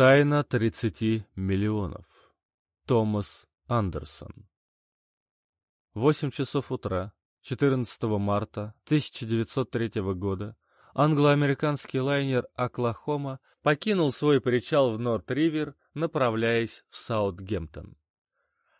Тайна 30 миллионов. Томас Андерсон. 8 часов утра, 14 марта 1903 года, англо-американский лайнер «Оклахома» покинул свой причал в Норт-Ривер, направляясь в Саутгемптон.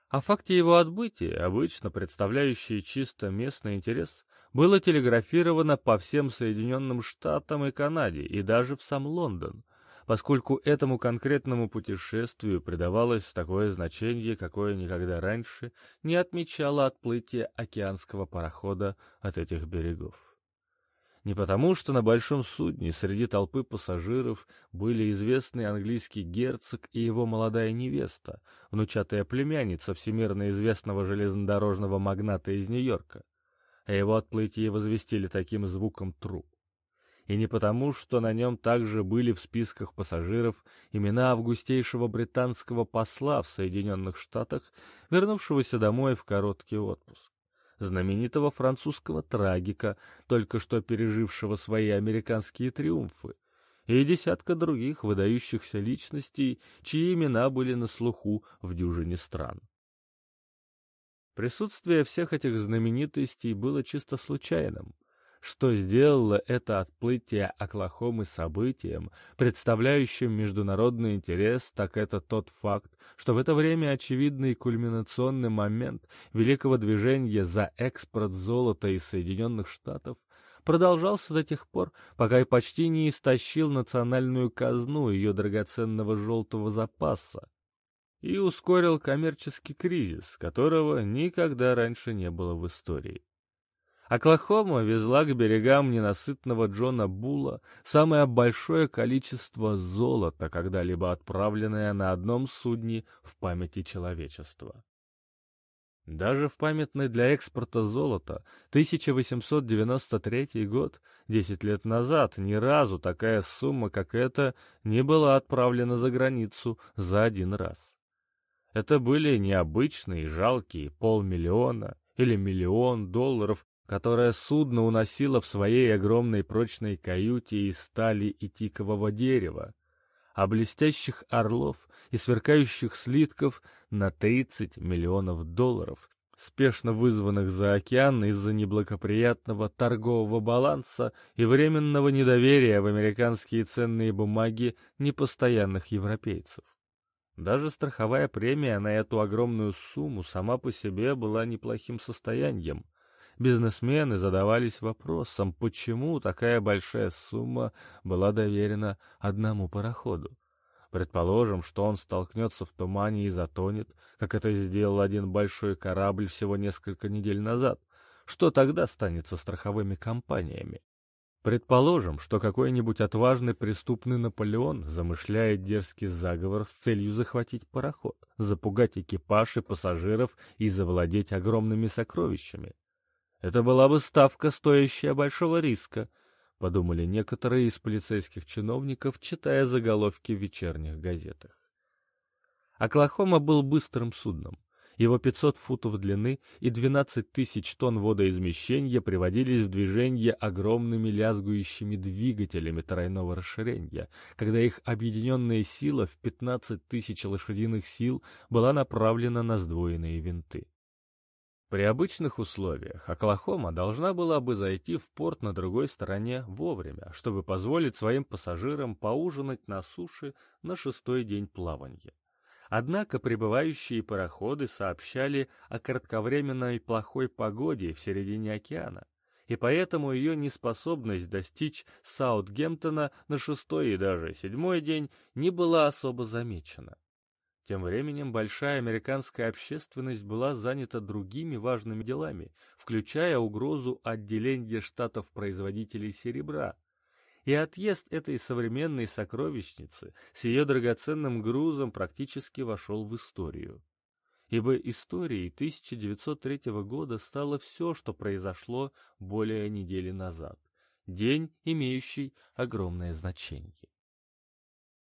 О факте его отбытия, обычно представляющий чисто местный интерес, было телеграфировано по всем Соединенным Штатам и Канаде, и даже в сам Лондон, поскольку этому конкретному путешествию придавалось такое значение, какое никогда раньше не отмечало отплытие океанского парохода от этих берегов. Не потому, что на большом судне среди толпы пассажиров были известный английский герцог и его молодая невеста, внучатая племянница всемирно известного железнодорожного магната из Нью-Йорка, а его отплытие возвестили таким звуком труб и не потому, что на нем также были в списках пассажиров имена августейшего британского посла в Соединенных Штатах, вернувшегося домой в короткий отпуск, знаменитого французского трагика, только что пережившего свои американские триумфы, и десятка других выдающихся личностей, чьи имена были на слуху в дюжине стран. Присутствие всех этих знаменитостей было чисто случайным — что сделало это отплытие Оклахомы событием, представляющим международный интерес, так это тот факт, что в это время очевидный кульминационный момент великого движения за экспорт золота из Соединенных Штатов продолжался до тех пор, пока и почти не истощил национальную казну ее драгоценного желтого запаса и ускорил коммерческий кризис, которого никогда раньше не было в истории. Оклахома везла к берегам ненасытного Джона Була самое большое количество золота, когда-либо отправленное на одном судне в памяти человечества. Даже в памятный для экспорта золота 1893 год, 10 лет назад, ни разу такая сумма, как эта, не была отправлена за границу за один раз. Это были необычные жалкие полмиллиона или миллион долларов которое судно уносило в своей огромной прочной каюте из стали и тикового дерева, а блестящих орлов и сверкающих слитков на 30 миллионов долларов, спешно вызванных за океан из-за неблагоприятного торгового баланса и временного недоверия в американские ценные бумаги непостоянных европейцев. Даже страховая премия на эту огромную сумму сама по себе была неплохим состоянием — Бизнесмены задавались вопросом, почему такая большая сумма была доверена одному пароходу. Предположим, что он столкнется в тумане и затонет, как это сделал один большой корабль всего несколько недель назад. Что тогда станет со страховыми компаниями? Предположим, что какой-нибудь отважный преступный Наполеон замышляет дерзкий заговор с целью захватить пароход, запугать экипаж и пассажиров и завладеть огромными сокровищами. Это была бы ставка, стоящая большого риска, подумали некоторые из полицейских чиновников, читая заголовки в вечерних газетах. Оклахома был быстрым судном. Его 500 футов длины и 12 тысяч тонн водоизмещения приводились в движение огромными лязгующими двигателями тройного расширения, когда их объединенная сила в 15 тысяч лошадиных сил была направлена на сдвоенные винты. При обычных условиях Оклахома должна была бы зайти в порт на другой стороне вовремя, чтобы позволить своим пассажирам поужинать на суше на шестой день плавания. Однако прибывающие пароходы сообщали о кратковременной плохой погоде в середине океана, и поэтому ее неспособность достичь Саутгемптона на шестой и даже седьмой день не была особо замечена. Тем временем большая американская общественность была занята другими важными делами, включая угрозу отделения штатов-производителей серебра. И отъезд этой современной сокровищницы с ее драгоценным грузом практически вошел в историю. Ибо историей 1903 года стало все, что произошло более недели назад. День, имеющий огромное значение.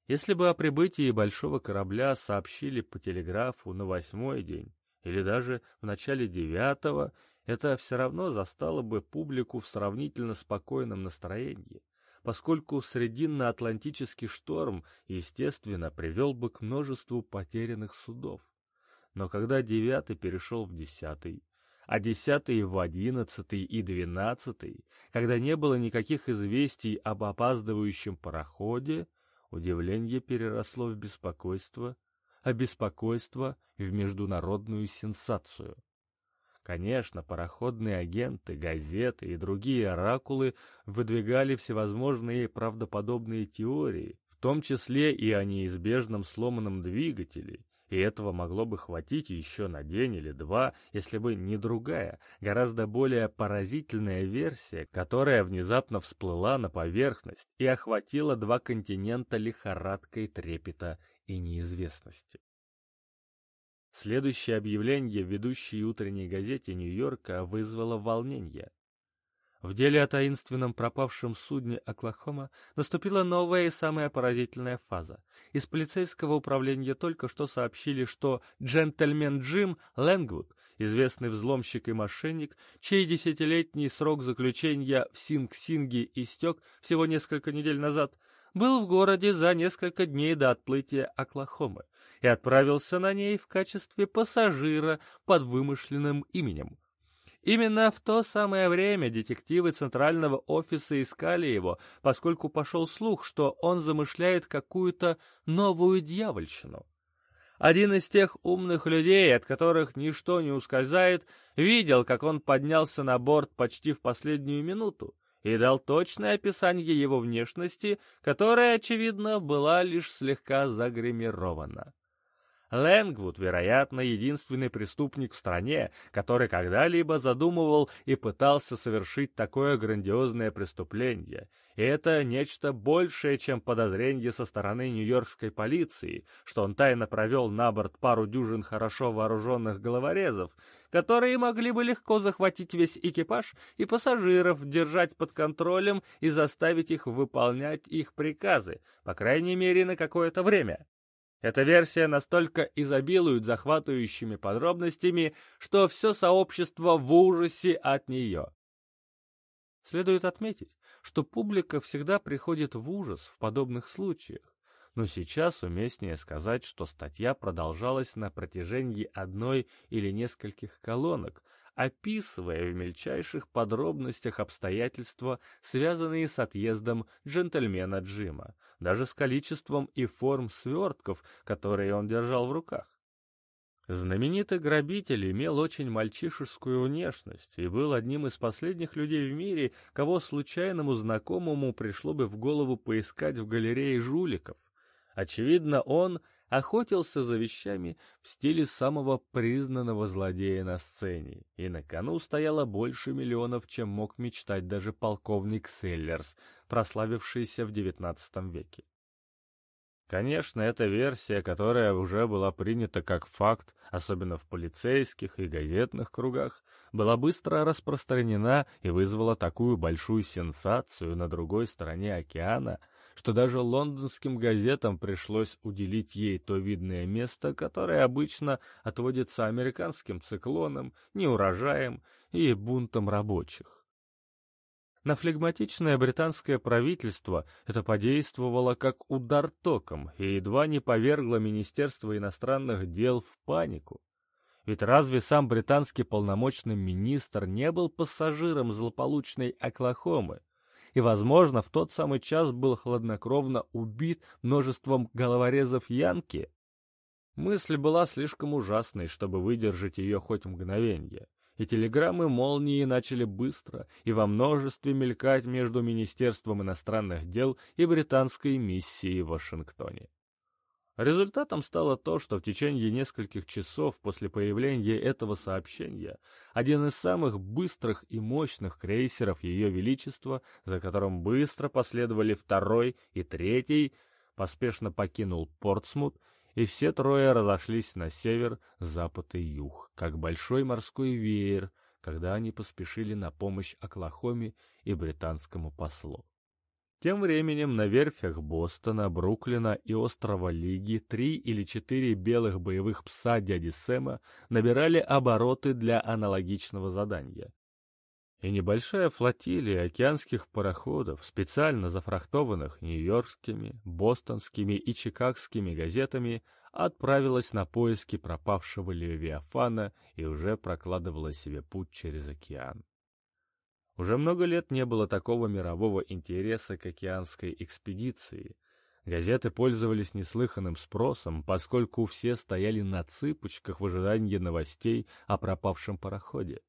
Если бы о прибытии большого корабля сообщили по телеграфу на восьмой день, или даже в начале девятого, это все равно застало бы публику в сравнительно спокойном настроении, поскольку Срединно-Атлантический шторм, естественно, привел бы к множеству потерянных судов. Но когда девятый перешел в десятый, а десятый в одиннадцатый и двенадцатый, когда не было никаких известий об опаздывающем пароходе, удивление переросло в беспокойство, а беспокойство — в международную сенсацию. Конечно, пароходные агенты, газеты и другие оракулы выдвигали всевозможные правдоподобные теории, в том числе и о неизбежном сломанном двигателе, и этого могло бы хватить еще на день или два, если бы не другая, гораздо более поразительная версия, которая внезапно всплыла на поверхность и охватила два континента лихорадкой трепета и неизвестности. Следующее объявление в ведущей утренней газете Нью-Йорка вызвало волнение. В деле о таинственном пропавшем судне «Оклахома» наступила новая и самая поразительная фаза. Из полицейского управления только что сообщили, что джентльмен Джим Лэнгвуд, известный взломщик и мошенник, чей десятилетний срок заключения в Синг-Синге истек всего несколько недель назад, был в городе за несколько дней до отплытия Оклахомы и отправился на ней в качестве пассажира под вымышленным именем. Именно в то самое время детективы Центрального офиса искали его, поскольку пошел слух, что он замышляет какую-то новую дьявольщину. Один из тех умных людей, от которых ничто не ускользает, видел, как он поднялся на борт почти в последнюю минуту и дал точное описание его внешности, которая, очевидно, была лишь слегка загримирована. Лэнгвуд, вероятно, единственный преступник в стране, который когда-либо задумывал и пытался совершить такое грандиозное преступление. И это нечто большее, чем подозрение со стороны нью-йоркской полиции, что он тайно провел на борт пару дюжин хорошо вооруженных головорезов, которые могли бы легко захватить весь экипаж и пассажиров, держать под контролем и заставить их выполнять их приказы, по крайней мере, на какое-то время. Эта версия настолько изобилует захватывающими подробностями, что все сообщество в ужасе от нее. Следует отметить, что публика всегда приходит в ужас в подобных случаях, но сейчас уместнее сказать, что статья продолжалась на протяжении одной или нескольких колонок, описывая в мельчайших подробностях обстоятельства, связанные с отъездом джентльмена Джима, даже с количеством и форм свертков, которые он держал в руках. Знаменитый грабитель имел очень мальчишескую внешность и был одним из последних людей в мире, кого случайному знакомому пришло бы в голову поискать в галерее жуликов. Очевидно, он охотился за вещами в стиле самого признанного злодея на сцене, и на кону стояло больше миллионов, чем мог мечтать даже полковник Селлерс, прославившийся в XIX веке. Конечно, эта версия, которая уже была принята как факт, особенно в полицейских и газетных кругах, была быстро распространена и вызвала такую большую сенсацию на другой стороне океана, что даже лондонским газетам пришлось уделить ей то видное место, которое обычно отводится американским циклонам, неурожаем и бунтам рабочих. На флегматичное британское правительство это подействовало как удар током и едва не повергло Министерство иностранных дел в панику. Ведь разве сам британский полномочный министр не был пассажиром злополучной Оклахомы? И, возможно, в тот самый час был хладнокровно убит множеством головорезов Янки? Мысль была слишком ужасной, чтобы выдержать ее хоть мгновенье и телеграммы молнии начали быстро и во множестве мелькать между Министерством иностранных дел и британской миссией в Вашингтоне. Результатом стало то, что в течение нескольких часов после появления этого сообщения один из самых быстрых и мощных крейсеров Ее Величества, за которым быстро последовали второй и третий, поспешно покинул Портсмут и все трое разошлись на север, запад и юг, как большой морской веер, когда они поспешили на помощь Оклахоме и британскому послу. Тем временем на верфях Бостона, Бруклина и острова Лиги три или четыре белых боевых пса дяди Сэма набирали обороты для аналогичного задания. и небольшая флотилия океанских пароходов, специально зафрахтованных нью-йоркскими, бостонскими и чикагскими газетами, отправилась на поиски пропавшего Левиафана и уже прокладывала себе путь через океан. Уже много лет не было такого мирового интереса к океанской экспедиции. Газеты пользовались неслыханным спросом, поскольку все стояли на цыпочках в ожидании новостей о пропавшем пароходе.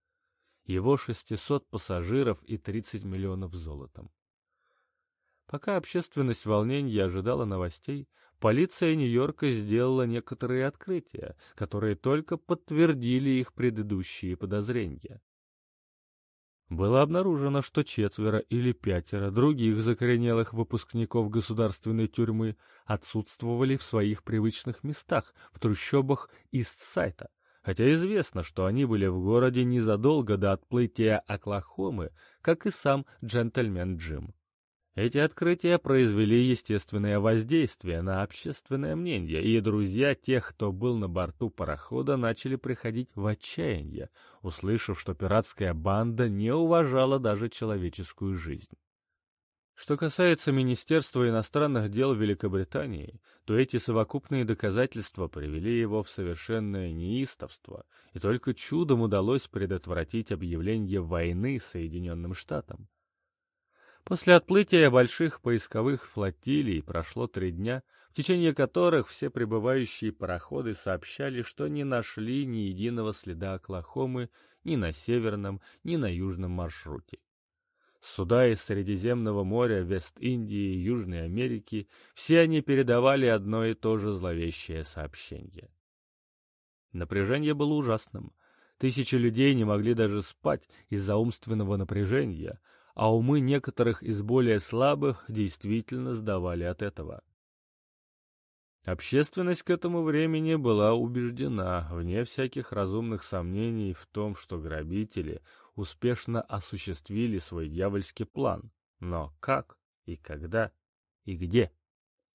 Его 600 пассажиров и 30 миллионов золотом. Пока общественность в волнении ожидала новостей, полиция Нью-Йорка сделала некоторые открытия, которые только подтвердили их предыдущие подозрения. Было обнаружено, что четверо или пятеро других закоренелых выпускников государственной тюрьмы отсутствовали в своих привычных местах в трущобах Ист-Сайта, хотя известно, что они были в городе незадолго до отплытия Оклахомы, как и сам джентльмен Джим. Эти открытия произвели естественное воздействие на общественное мнение, и друзья тех, кто был на борту парохода, начали приходить в отчаяние, услышав, что пиратская банда не уважала даже человеческую жизнь. Что касается Министерства иностранных дел Великобритании, то эти совокупные доказательства привели его в совершенное неистовство, и только чудом удалось предотвратить объявление войны Соединенным Штатам. После отплытия больших поисковых флотилий прошло три дня, в течение которых все прибывающие пароходы сообщали, что не нашли ни единого следа Оклахомы ни на северном, ни на южном маршруте. Суда из Средиземного моря, Вест-Индии и Южной Америки, все они передавали одно и то же зловещее сообщение. Напряжение было ужасным. Тысячи людей не могли даже спать из-за умственного напряжения, а умы некоторых из более слабых действительно сдавали от этого. Общественность к этому времени была убеждена, вне всяких разумных сомнений, в том, что грабители успешно осуществили свой дьявольский план. Но как и когда и где?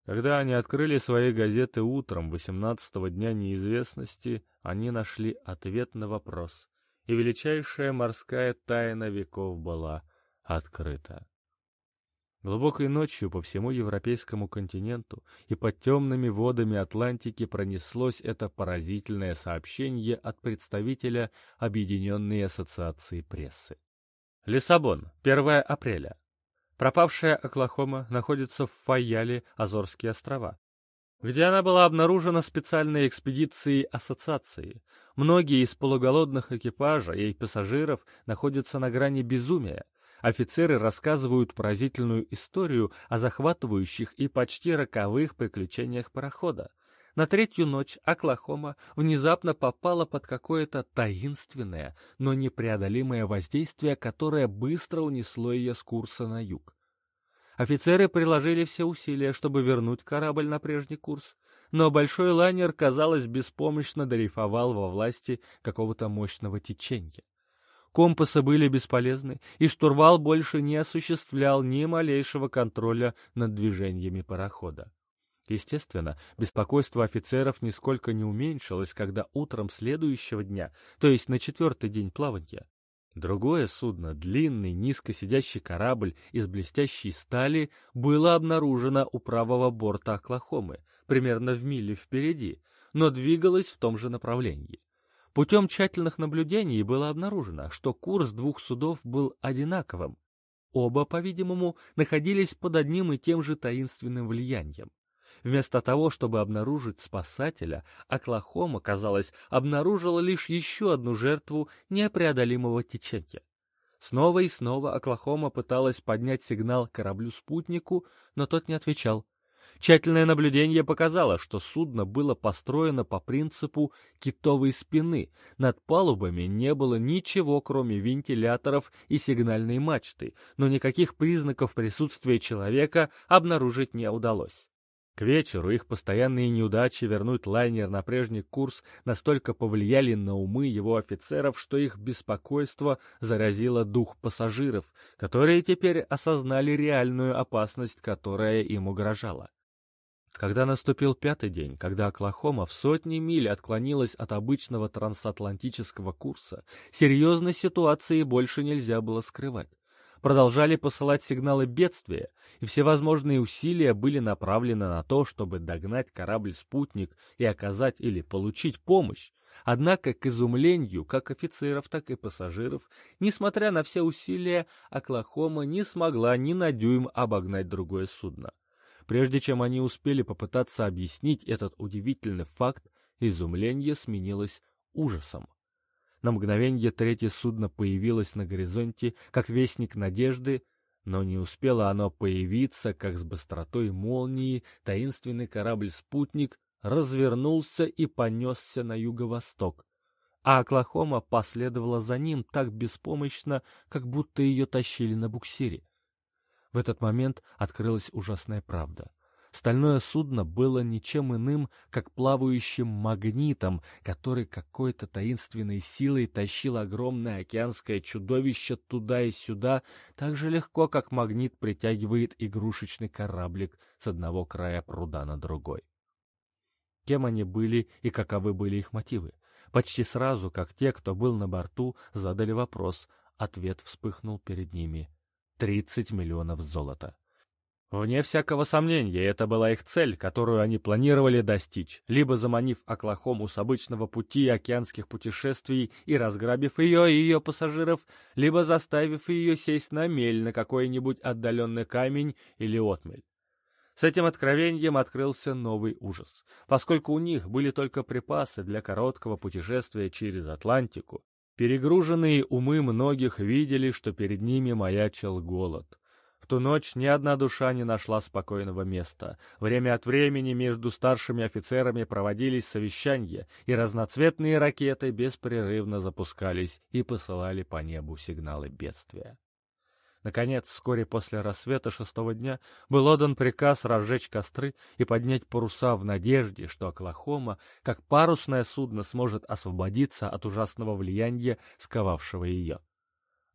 Когда они открыли свои газеты утром 18-го дня неизвестности, они нашли ответ на вопрос, и величайшая морская тайна веков была открыто. Глубокой ночью по всему европейскому континенту и под темными водами Атлантики пронеслось это поразительное сообщение от представителя Объединенной ассоциации прессы. Лиссабон, 1 апреля. Пропавшая Оклахома находится в Файяле, Азорские острова, где она была обнаружена специальной экспедицией ассоциации. Многие из полуголодных экипажа и пассажиров находятся на грани безумия, Офицеры рассказывают поразительную историю о захватывающих и почти роковых приключениях парохода. На третью ночь Оклахома внезапно попала под какое-то таинственное, но непреодолимое воздействие, которое быстро унесло ее с курса на юг. Офицеры приложили все усилия, чтобы вернуть корабль на прежний курс, но большой лайнер, казалось, беспомощно дрейфовал во власти какого-то мощного течения. Компасы были бесполезны, и штурвал больше не осуществлял ни малейшего контроля над движениями парохода. Естественно, беспокойство офицеров нисколько не уменьшилось, когда утром следующего дня, то есть на четвертый день плавания, другое судно, длинный, низко сидящий корабль из блестящей стали, было обнаружено у правого борта Оклахомы, примерно в миле впереди, но двигалось в том же направлении. Путем тщательных наблюдений было обнаружено, что курс двух судов был одинаковым. Оба, по-видимому, находились под одним и тем же таинственным влиянием. Вместо того, чтобы обнаружить спасателя, Оклахома, казалось, обнаружила лишь еще одну жертву непреодолимого течения. Снова и снова Оклахома пыталась поднять сигнал кораблю-спутнику, но тот не отвечал. Тщательное наблюдение показало, что судно было построено по принципу китовой спины. Над палубами не было ничего, кроме вентиляторов и сигнальной мачты, но никаких признаков присутствия человека обнаружить не удалось. К вечеру их постоянные неудачи вернуть лайнер на прежний курс настолько повлияли на умы его офицеров, что их беспокойство заразило дух пассажиров, которые теперь осознали реальную опасность, которая им угрожала. Когда наступил пятый день, когда Оклахома в сотни миль отклонилась от обычного трансатлантического курса, серьезной ситуации больше нельзя было скрывать. Продолжали посылать сигналы бедствия, и всевозможные усилия были направлены на то, чтобы догнать корабль-спутник и оказать или получить помощь. Однако, к изумлению как офицеров, так и пассажиров, несмотря на все усилия, Оклахома не смогла ни на дюйм обогнать другое судно. Прежде чем они успели попытаться объяснить этот удивительный факт, изумление сменилось ужасом. На мгновение третье судно появилось на горизонте, как вестник надежды, но не успело оно появиться, как с быстротой молнии таинственный корабль-спутник развернулся и понесся на юго-восток, а Оклахома последовала за ним так беспомощно, как будто ее тащили на буксире. В этот момент открылась ужасная правда. Стальное судно было ничем иным, как плавающим магнитом, который какой-то таинственной силой тащил огромное океанское чудовище туда и сюда, так же легко, как магнит притягивает игрушечный кораблик с одного края пруда на другой. Кем они были и каковы были их мотивы? Почти сразу, как те, кто был на борту, задали вопрос, ответ вспыхнул перед ними 30 миллионов золота. Вне всякого сомнения, это была их цель, которую они планировали достичь, либо заманив Оклахому с обычного пути океанских путешествий и разграбив ее и ее пассажиров, либо заставив ее сесть на мель на какой-нибудь отдаленный камень или отмель. С этим откровением открылся новый ужас. Поскольку у них были только припасы для короткого путешествия через Атлантику, Перегруженные умы многих видели, что перед ними маячил голод. В ту ночь ни одна душа не нашла спокойного места. Время от времени между старшими офицерами проводились совещания, и разноцветные ракеты беспрерывно запускались и посылали по небу сигналы бедствия. Наконец, вскоре после рассвета шестого дня был отдан приказ разжечь костры и поднять паруса в надежде, что Оклахома, как парусное судно, сможет освободиться от ужасного влияния, сковавшего ее.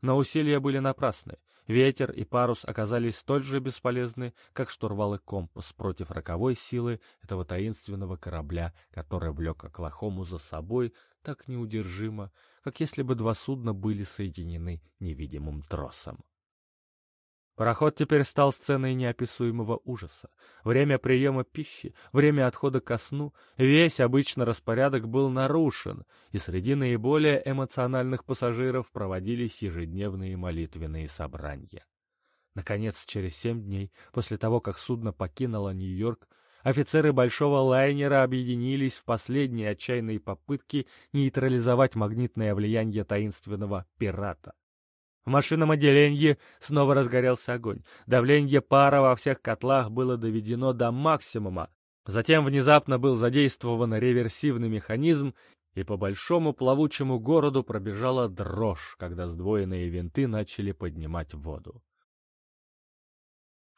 Но усилия были напрасны. Ветер и парус оказались столь же бесполезны, как штурвал и компас против роковой силы этого таинственного корабля, который влек Оклахому за собой так неудержимо, как если бы два судна были соединены невидимым тросом. Пароход теперь стал сценой неописуемого ужаса. Время приема пищи, время отхода ко сну, весь обычный распорядок был нарушен, и среди наиболее эмоциональных пассажиров проводились ежедневные молитвенные собрания. Наконец, через семь дней, после того, как судно покинуло Нью-Йорк, офицеры большого лайнера объединились в последней отчаянной попытке нейтрализовать магнитное влияние таинственного пирата. В машинном отделении снова разгорелся огонь. Давление пара во всех котлах было доведено до максимума. Затем внезапно был задействован реверсивный механизм, и по большому плавучему городу пробежала дрожь, когда сдвоенные винты начали поднимать воду.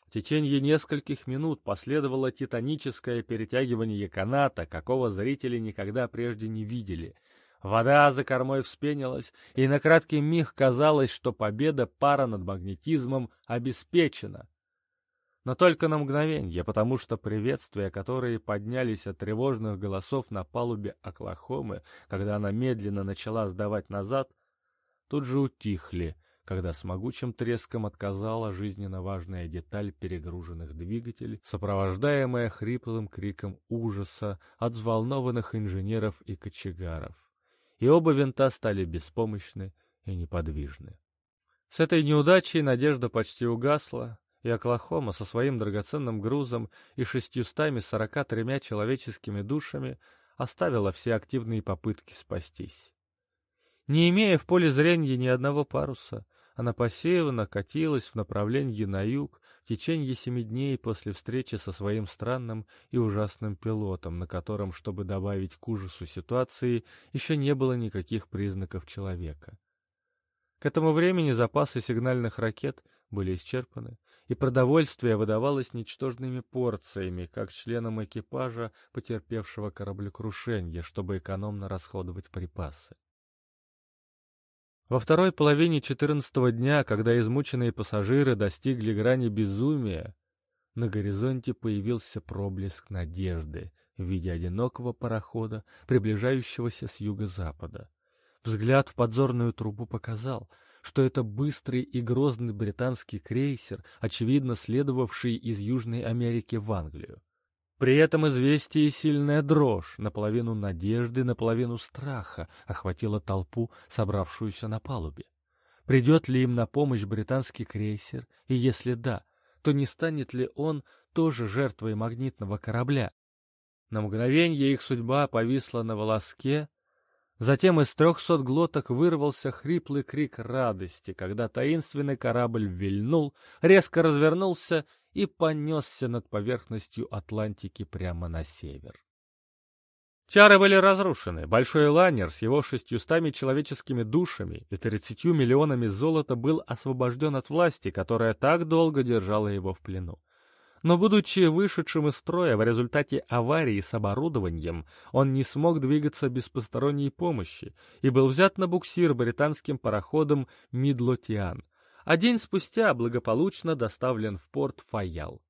В течение нескольких минут последовало титаническое перетягивание каната, какого зрители никогда прежде не видели — Вода за кормой вспенилась, и на краткий миг казалось, что победа пара над магнетизмом обеспечена. Но только на мгновенье, потому что приветствия, которые поднялись от тревожных голосов на палубе Оклахомы, когда она медленно начала сдавать назад, тут же утихли, когда с могучим треском отказала жизненно важная деталь перегруженных двигателей, сопровождаемая хриплым криком ужаса от взволнованных инженеров и кочегаров и оба винта стали беспомощны и неподвижны. С этой неудачей надежда почти угасла, и Оклахома со своим драгоценным грузом и шестьюстами сорока тремя человеческими душами оставила все активные попытки спастись. Не имея в поле зрения ни одного паруса, она пассивно катилась в направлении на юг в течение семи дней после встречи со своим странным и ужасным пилотом, на котором, чтобы добавить к ужасу ситуации, еще не было никаких признаков человека. К этому времени запасы сигнальных ракет были исчерпаны, и продовольствие выдавалось ничтожными порциями, как членам экипажа, потерпевшего кораблекрушение, чтобы экономно расходовать припасы. Во второй половине четырнадцатого дня, когда измученные пассажиры достигли грани безумия, на горизонте появился проблеск надежды в виде одинокого парохода, приближающегося с юго-запада. Взгляд в подзорную трубу показал, что это быстрый и грозный британский крейсер, очевидно следовавший из Южной Америки в Англию. При этом известие сильная дрожь, наполовину надежды, наполовину страха, охватила толпу, собравшуюся на палубе. Придет ли им на помощь британский крейсер, и если да, то не станет ли он тоже жертвой магнитного корабля? На мгновение их судьба повисла на волоске, затем из трехсот глоток вырвался хриплый крик радости, когда таинственный корабль вильнул, резко развернулся и понесся над поверхностью Атлантики прямо на север. Чары были разрушены. Большой лайнер с его шестьюстами человеческими душами и тридцатью миллионами золота был освобожден от власти, которая так долго держала его в плену. Но, будучи вышедшим из строя в результате аварии с оборудованием, он не смог двигаться без посторонней помощи и был взят на буксир британским пароходом «Мидлотиан», а день спустя благополучно доставлен в порт Фаял.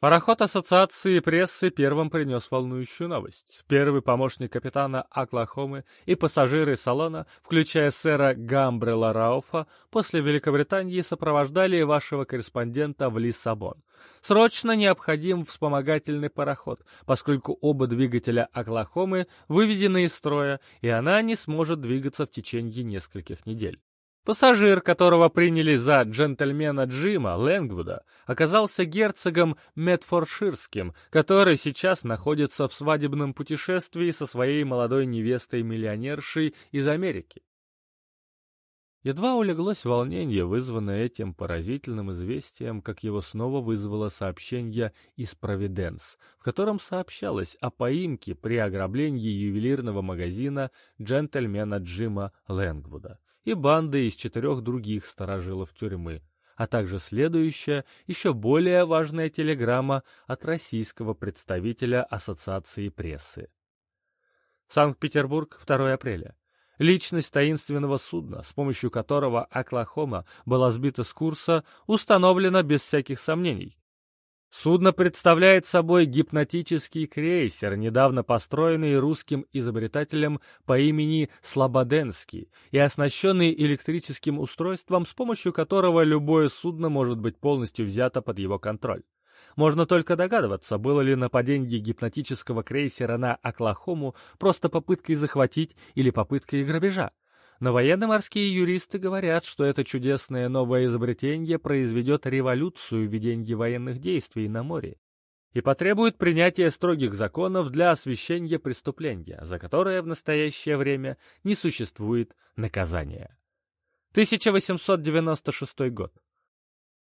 Пароход Ассоциации прессы первым принес волнующую новость. Первый помощник капитана Оклахомы и пассажиры салона, включая сэра Гамбрела Рауфа, после Великобритании сопровождали вашего корреспондента в Лиссабон. Срочно необходим вспомогательный пароход, поскольку оба двигателя Оклахомы выведены из строя, и она не сможет двигаться в течение нескольких недель. Пассажир, которого приняли за джентльмена Джима Лэнгвуда, оказался герцогом Медфорширским, который сейчас находится в свадебном путешествии со своей молодой невестой-миллионершей из Америки. Едва улеглось волнение, вызванное этим поразительным известием, как его снова вызвало сообщение из Провиденс, в котором сообщалось о поимке при ограблении ювелирного магазина джентльмена Джима Лэнгвуда и банды из четырех других сторожилов тюрьмы, а также следующая, еще более важная телеграмма от российского представителя Ассоциации прессы. Санкт-Петербург, 2 апреля. Личность таинственного судна, с помощью которого Оклахома была сбита с курса, установлена без всяких сомнений. Судно представляет собой гипнотический крейсер, недавно построенный русским изобретателем по имени Слободенский и оснащенный электрическим устройством, с помощью которого любое судно может быть полностью взято под его контроль. Можно только догадываться, было ли нападение гипнотического крейсера на Оклахому просто попыткой захватить или попыткой грабежа. Но военно-морские юристы говорят, что это чудесное новое изобретение произведет революцию в ведении военных действий на море и потребует принятия строгих законов для освещения преступления, за которое в настоящее время не существует наказания. 1896 год.